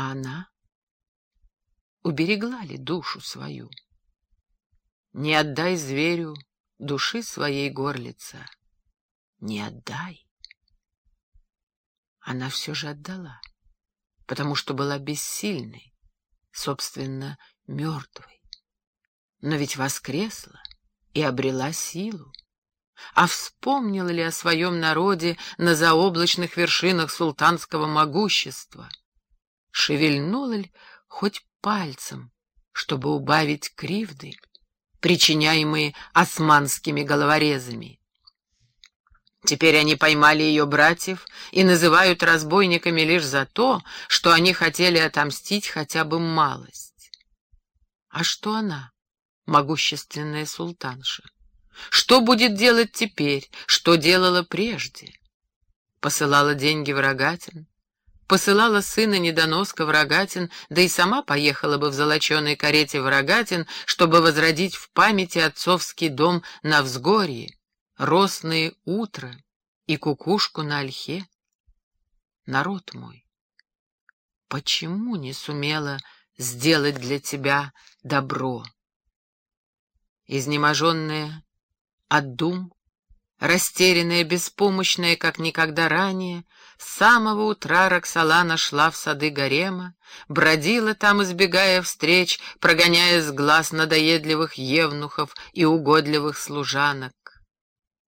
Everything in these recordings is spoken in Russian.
А она? Уберегла ли душу свою? Не отдай зверю души своей горлица. Не отдай. Она все же отдала, потому что была бессильной, собственно, мертвой. Но ведь воскресла и обрела силу. А вспомнила ли о своем народе на заоблачных вершинах султанского могущества? Шевельнула ли хоть пальцем, чтобы убавить кривды, причиняемые османскими головорезами? Теперь они поймали ее братьев и называют разбойниками лишь за то, что они хотели отомстить хотя бы малость. А что она, могущественная султанша? Что будет делать теперь, что делала прежде? Посылала деньги в Рогатин, посылала сына недоноска в Рогатин, да и сама поехала бы в золоченой карете в Рогатин, чтобы возродить в памяти отцовский дом на взгорье, росные утро и кукушку на ольхе. Народ мой, почему не сумела сделать для тебя добро? Изнеможенная от дум, растерянная, беспомощная, как никогда ранее, с самого утра Роксолана шла в сады гарема, бродила там, избегая встреч, прогоняя с глаз надоедливых евнухов и угодливых служанок.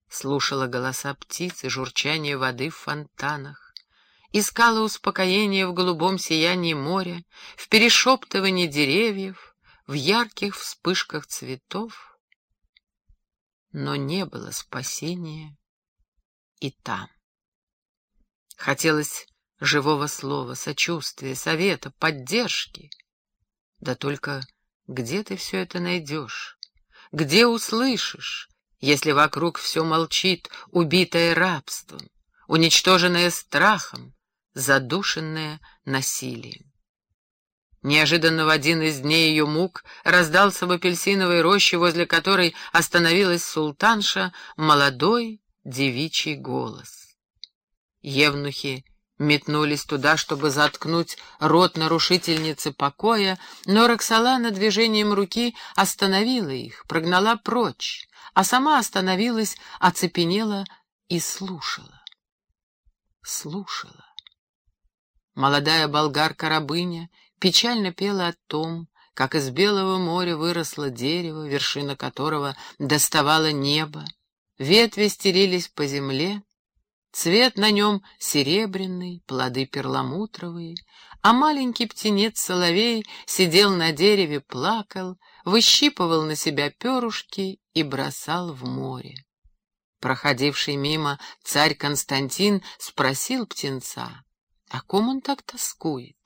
Слушала голоса птиц и журчание воды в фонтанах, искала успокоение в голубом сиянии моря, в перешептывании деревьев, в ярких вспышках цветов, но не было спасения и там. Хотелось живого слова, сочувствия, совета, поддержки. Да только где ты все это найдешь? Где услышишь, если вокруг все молчит, убитое рабством, уничтоженное страхом, задушенное насилием? Неожиданно в один из дней ее мук раздался в апельсиновой роще, возле которой остановилась султанша, молодой девичий голос. Евнухи метнулись туда, чтобы заткнуть рот нарушительницы покоя, но Роксолана движением руки остановила их, прогнала прочь, а сама остановилась, оцепенела и слушала. Слушала. Молодая болгарка-рабыня печально пела о том, как из белого моря выросло дерево, вершина которого доставала небо, ветви стелились по земле, цвет на нем серебряный, плоды перламутровые, а маленький птенец-соловей сидел на дереве, плакал, выщипывал на себя перышки и бросал в море. Проходивший мимо царь Константин спросил птенца, о ком он так тоскует?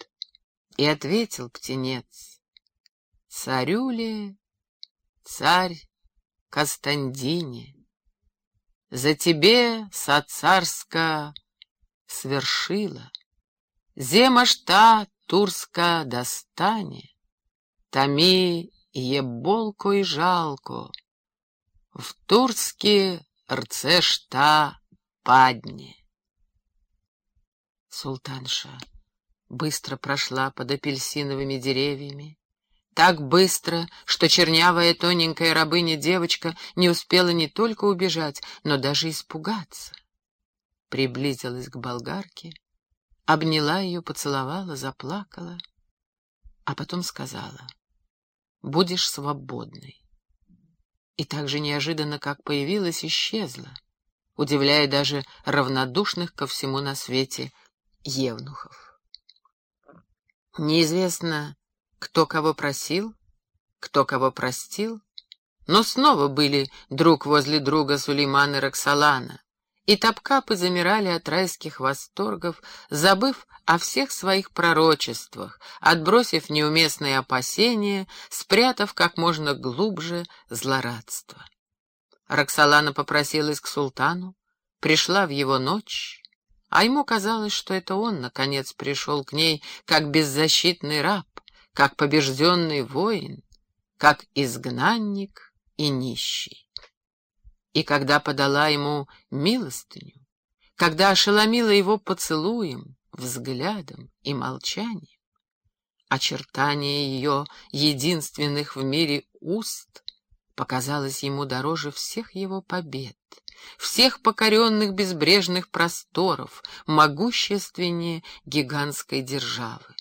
И ответил птенец, «Царюле, царь Костандине, за тебе со царска свершила, земашта турска достане, томи еболко и жалко, в турске рцешта падне». Султанша быстро прошла под апельсиновыми деревьями. Так быстро, что чернявая тоненькая рабыня-девочка не успела не только убежать, но даже испугаться. Приблизилась к болгарке, обняла ее, поцеловала, заплакала, а потом сказала, «Будешь свободной». И так же неожиданно, как появилась, исчезла, удивляя даже равнодушных ко всему на свете евнухов. Неизвестно, кто кого просил, кто кого простил, но снова были друг возле друга Сулейман и Роксолана, и топкапы замирали от райских восторгов, забыв о всех своих пророчествах, отбросив неуместные опасения, спрятав как можно глубже злорадство. Роксолана попросилась к султану, пришла в его ночь, а ему казалось, что это он, наконец, пришел к ней как беззащитный раб, как побежденный воин, как изгнанник и нищий. И когда подала ему милостыню, когда ошеломила его поцелуем, взглядом и молчанием, очертание ее единственных в мире уст показалось ему дороже всех его побед, всех покоренных безбрежных просторов, могущественнее гигантской державы.